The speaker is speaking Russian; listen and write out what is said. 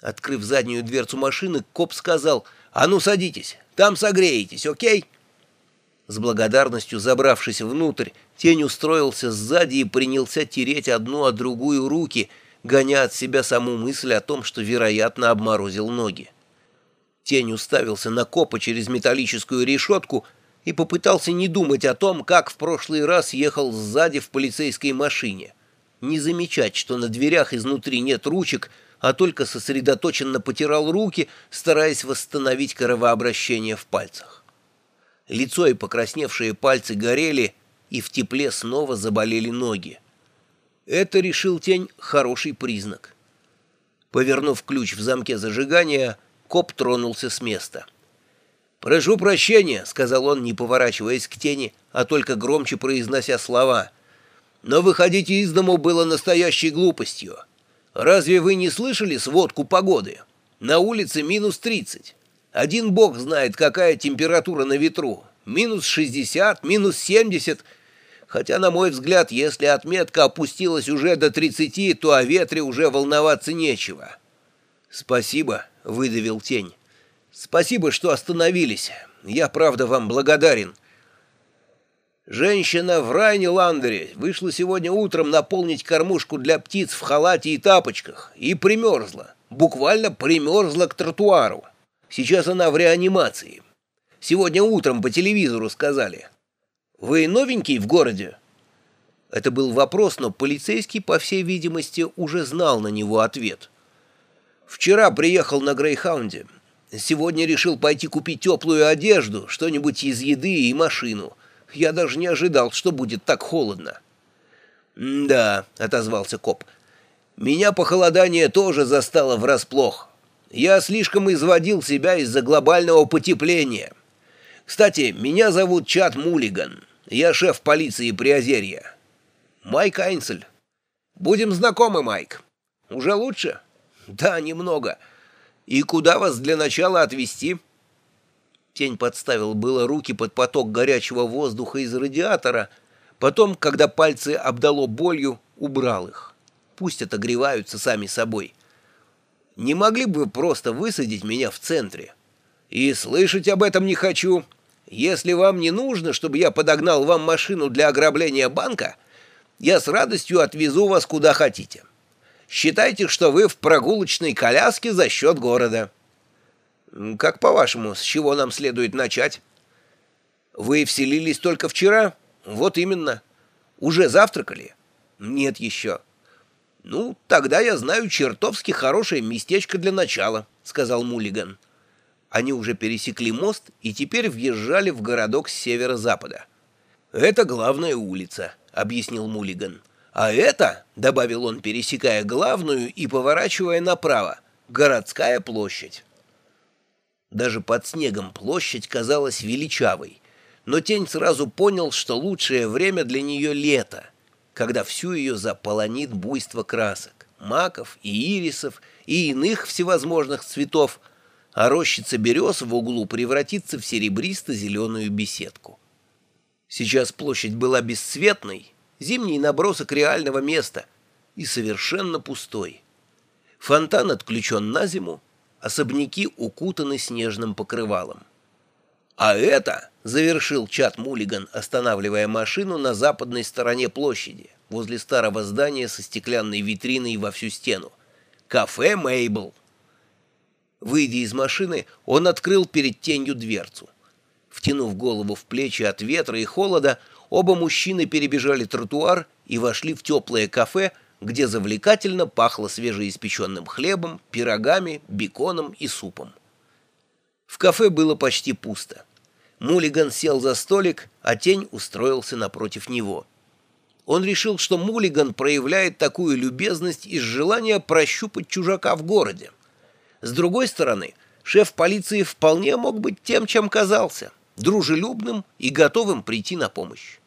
Открыв заднюю дверцу машины, коп сказал «А ну садитесь, там согреетесь, окей?» С благодарностью забравшись внутрь, тень устроился сзади и принялся тереть одну от другую руки, гоня от себя саму мысль о том, что, вероятно, обморозил ноги. Тень уставился на копа через металлическую решетку и попытался не думать о том, как в прошлый раз ехал сзади в полицейской машине. Не замечать, что на дверях изнутри нет ручек, а только сосредоточенно потирал руки, стараясь восстановить кровообращение в пальцах. Лицо и покрасневшие пальцы горели, и в тепле снова заболели ноги. Это, решил тень, хороший признак. Повернув ключ в замке зажигания, коп тронулся с места. «Прошу прощения», — сказал он, не поворачиваясь к тени, а только громче произнося слова. «Но выходить из дому было настоящей глупостью. Разве вы не слышали сводку погоды? На улице минус тридцать. Один бог знает, какая температура на ветру. Минус 60, минус 70. Хотя, на мой взгляд, если отметка опустилась уже до 30, то о ветре уже волноваться нечего. «Спасибо», — выдавил тень. «Спасибо, что остановились. Я, правда, вам благодарен». Женщина в Райне-Ландере вышла сегодня утром наполнить кормушку для птиц в халате и тапочках и примерзла. Буквально примерзла к тротуару. Сейчас она в реанимации. Сегодня утром по телевизору сказали. «Вы новенький в городе?» Это был вопрос, но полицейский, по всей видимости, уже знал на него ответ. «Вчера приехал на Грейхаунде. Сегодня решил пойти купить теплую одежду, что-нибудь из еды и машину. Я даже не ожидал, что будет так холодно». «Да», — отозвался коп, — «меня похолодание тоже застало врасплох». Я слишком изводил себя из-за глобального потепления. Кстати, меня зовут Чат Мулиган. Я шеф полиции Приозерья. Майк Айнсель. Будем знакомы, Майк. Уже лучше? Да, немного. И куда вас для начала отвезти? Тень подставил было руки под поток горячего воздуха из радиатора, потом, когда пальцы обдало болью, убрал их. Пусть отогреваются сами собой. Не могли бы вы просто высадить меня в центре? И слышать об этом не хочу. Если вам не нужно, чтобы я подогнал вам машину для ограбления банка, я с радостью отвезу вас куда хотите. Считайте, что вы в прогулочной коляске за счет города. Как по-вашему, с чего нам следует начать? Вы вселились только вчера? Вот именно. Уже завтракали? Нет еще. «Ну, тогда я знаю чертовски хорошее местечко для начала», — сказал Мулиган. Они уже пересекли мост и теперь въезжали в городок с северо-запада. «Это главная улица», — объяснил Мулиган. «А это», — добавил он, пересекая главную и поворачивая направо, — «городская площадь». Даже под снегом площадь казалась величавой, но тень сразу понял, что лучшее время для нее — лето — когда всю ее заполонит буйство красок, маков и ирисов и иных всевозможных цветов, а рощица берез в углу превратится в серебристо-зеленую беседку. Сейчас площадь была бесцветной, зимний набросок реального места и совершенно пустой. Фонтан отключен на зиму, особняки укутаны снежным покрывалом. «А это», — завершил Чат Мулиган, останавливая машину на западной стороне площади, возле старого здания со стеклянной витриной во всю стену. «Кафе Мейбл». Выйдя из машины, он открыл перед тенью дверцу. Втянув голову в плечи от ветра и холода, оба мужчины перебежали тротуар и вошли в теплое кафе, где завлекательно пахло свежеиспеченным хлебом, пирогами, беконом и супом. В кафе было почти пусто. Мулиган сел за столик, а тень устроился напротив него. Он решил, что Мулиган проявляет такую любезность из желания прощупать чужака в городе. С другой стороны, шеф полиции вполне мог быть тем, чем казался, дружелюбным и готовым прийти на помощь.